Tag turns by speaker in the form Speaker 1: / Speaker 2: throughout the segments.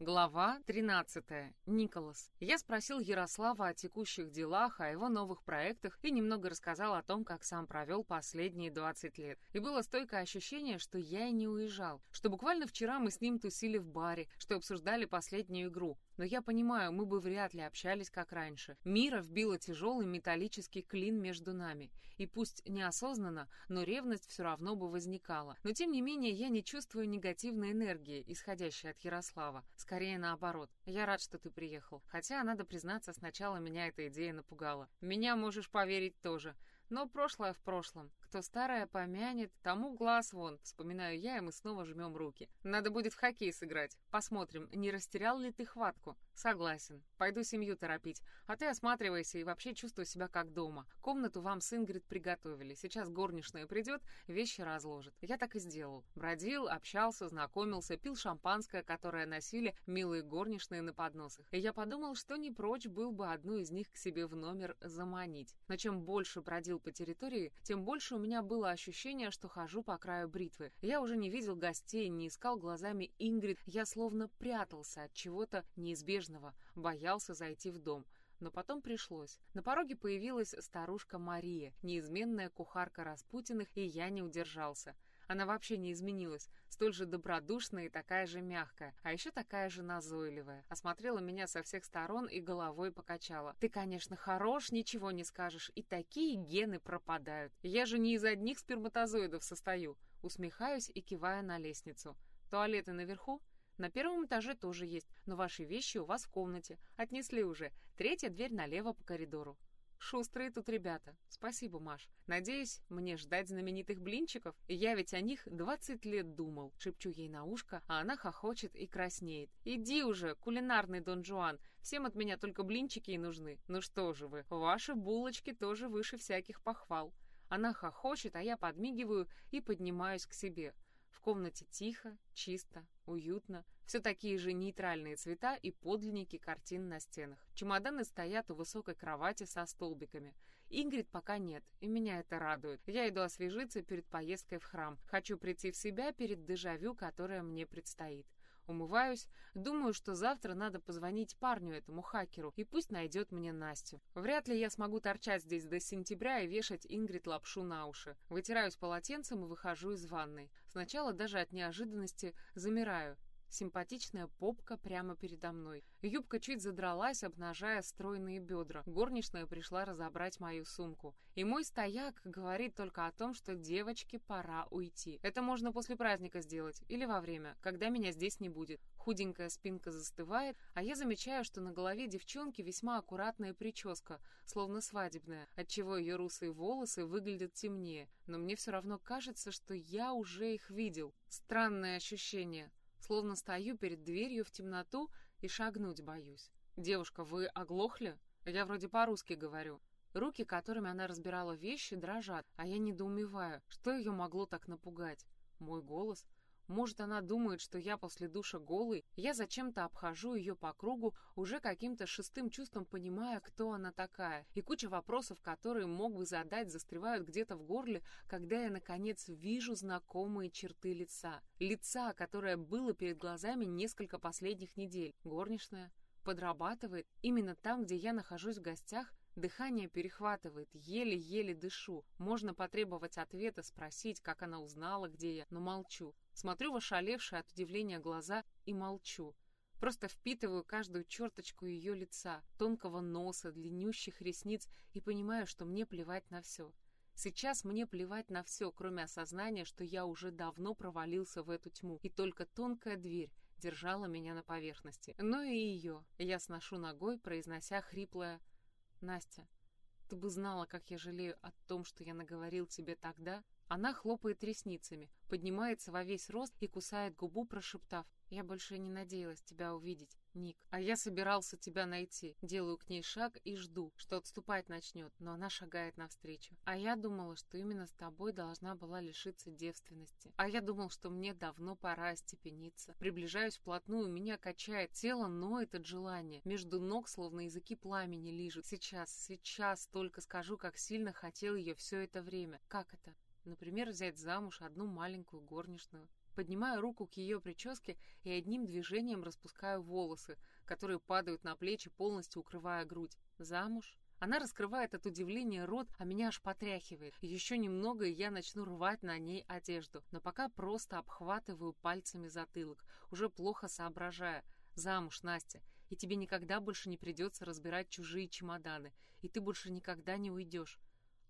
Speaker 1: Глава 13. Николас. Я спросил Ярослава о текущих делах, о его новых проектах и немного рассказал о том, как сам провел последние 20 лет. И было стойкое ощущение, что я и не уезжал, что буквально вчера мы с ним тусили в баре, что обсуждали последнюю игру, но я понимаю, мы бы вряд ли общались как раньше. Мира вбила тяжелый металлический клин между нами. И пусть неосознанно, но ревность все равно бы возникала. Но тем не менее, я не чувствую негативной энергии, исходящей от Ярослава. Скорее наоборот. Я рад, что ты приехал. Хотя, надо признаться, сначала меня эта идея напугала. Меня можешь поверить тоже. Но прошлое в прошлом. Кто старое помянет, тому глаз вон, вспоминаю я, и мы снова жмем руки. Надо будет в хоккей сыграть. Посмотрим, не растерял ли ты хватку. Согласен. Пойду семью торопить. А ты осматривайся и вообще чувствуй себя как дома. Комнату вам с Ингрид приготовили. Сейчас горничная придет, вещи разложит. Я так и сделал. Бродил, общался, знакомился, пил шампанское, которое носили милые горничные на подносах. И я подумал, что не прочь был бы одну из них к себе в номер заманить. Но чем больше бродил по территории, тем больше у меня было ощущение, что хожу по краю бритвы. Я уже не видел гостей, не искал глазами Ингрид. Я словно прятался от чего-то неизбежного, боялся зайти в дом. Но потом пришлось. На пороге появилась старушка Мария, неизменная кухарка Распутиных, и я не удержался. Она вообще не изменилась, столь же добродушная и такая же мягкая, а еще такая же назойливая. Осмотрела меня со всех сторон и головой покачала. «Ты, конечно, хорош, ничего не скажешь, и такие гены пропадают. Я же не из одних сперматозоидов состою». Усмехаюсь и киваю на лестницу. «Туалеты наверху?» На первом этаже тоже есть, но ваши вещи у вас в комнате. Отнесли уже. Третья дверь налево по коридору. Шустрые тут ребята. Спасибо, Маш. Надеюсь, мне ждать знаменитых блинчиков? Я ведь о них 20 лет думал. Шепчу ей на ушко, а она хохочет и краснеет. Иди уже, кулинарный Дон Жуан. Всем от меня только блинчики и нужны. Ну что же вы, ваши булочки тоже выше всяких похвал. Она хохочет, а я подмигиваю и поднимаюсь к себе. В комнате тихо, чисто, уютно. Все такие же нейтральные цвета и подлинники картин на стенах. Чемоданы стоят у высокой кровати со столбиками. Ингрид пока нет, и меня это радует. Я иду освежиться перед поездкой в храм. Хочу прийти в себя перед дежавю, которое мне предстоит. Умываюсь, думаю, что завтра надо позвонить парню этому хакеру, и пусть найдет мне Настю. Вряд ли я смогу торчать здесь до сентября и вешать Ингрид лапшу на уши. Вытираюсь полотенцем и выхожу из ванной. Сначала даже от неожиданности замираю. Симпатичная попка прямо передо мной. Юбка чуть задралась, обнажая стройные бедра. Горничная пришла разобрать мою сумку. И мой стояк говорит только о том, что девочке пора уйти. Это можно после праздника сделать или во время, когда меня здесь не будет. Худенькая спинка застывает, а я замечаю, что на голове девчонки весьма аккуратная прическа, словно свадебная, отчего ее русые волосы выглядят темнее. Но мне все равно кажется, что я уже их видел. Странное ощущение, Словно стою перед дверью в темноту и шагнуть боюсь. «Девушка, вы оглохли?» Я вроде по-русски говорю. Руки, которыми она разбирала вещи, дрожат, а я недоумеваю, что ее могло так напугать. Мой голос? Может, она думает, что я после душа голый? Я зачем-то обхожу ее по кругу, уже каким-то шестым чувством понимая, кто она такая. И куча вопросов, которые мог бы задать, застревают где-то в горле, когда я, наконец, вижу знакомые черты лица. Лица, которое было перед глазами несколько последних недель. Горничная подрабатывает именно там, где я нахожусь в гостях, Дыхание перехватывает, еле-еле дышу. Можно потребовать ответа, спросить, как она узнала, где я, но молчу. Смотрю в ошалевшие от удивления глаза и молчу. Просто впитываю каждую черточку ее лица, тонкого носа, длиннющих ресниц и понимаю, что мне плевать на все. Сейчас мне плевать на все, кроме осознания, что я уже давно провалился в эту тьму, и только тонкая дверь держала меня на поверхности. Но и ее я сношу ногой, произнося хриплое «Настя, ты бы знала, как я жалею о том, что я наговорил тебе тогда, она хлопает ресницами, поднимается во весь рост и кусает губу, прошептав. «Я больше не надеялась тебя увидеть, Ник. А я собирался тебя найти. Делаю к ней шаг и жду, что отступать начнет, но она шагает навстречу. А я думала, что именно с тобой должна была лишиться девственности. А я думал, что мне давно пора остепениться. Приближаюсь вплотную, меня качает, тело ноет от желания. Между ног словно языки пламени лижут. Сейчас, сейчас только скажу, как сильно хотел ее все это время. Как это? Например, взять замуж одну маленькую горничную, Поднимаю руку к ее прическе и одним движением распускаю волосы, которые падают на плечи, полностью укрывая грудь. Замуж? Она раскрывает от удивления рот, а меня аж потряхивает. Еще немного, и я начну рвать на ней одежду. Но пока просто обхватываю пальцами затылок, уже плохо соображая. Замуж, Настя, и тебе никогда больше не придется разбирать чужие чемоданы, и ты больше никогда не уйдешь.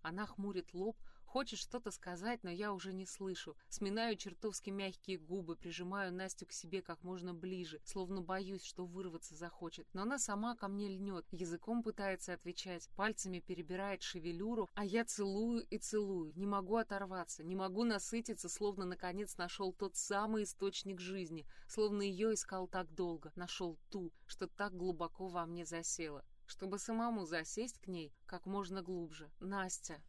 Speaker 1: Она хмурит лоб, Хочет что-то сказать, но я уже не слышу. Сминаю чертовски мягкие губы, прижимаю Настю к себе как можно ближе, словно боюсь, что вырваться захочет. Но она сама ко мне льнет, языком пытается отвечать, пальцами перебирает шевелюру, а я целую и целую. Не могу оторваться, не могу насытиться, словно наконец нашел тот самый источник жизни, словно ее искал так долго, нашел ту, что так глубоко во мне засела чтобы самому засесть к ней как можно глубже. Настя.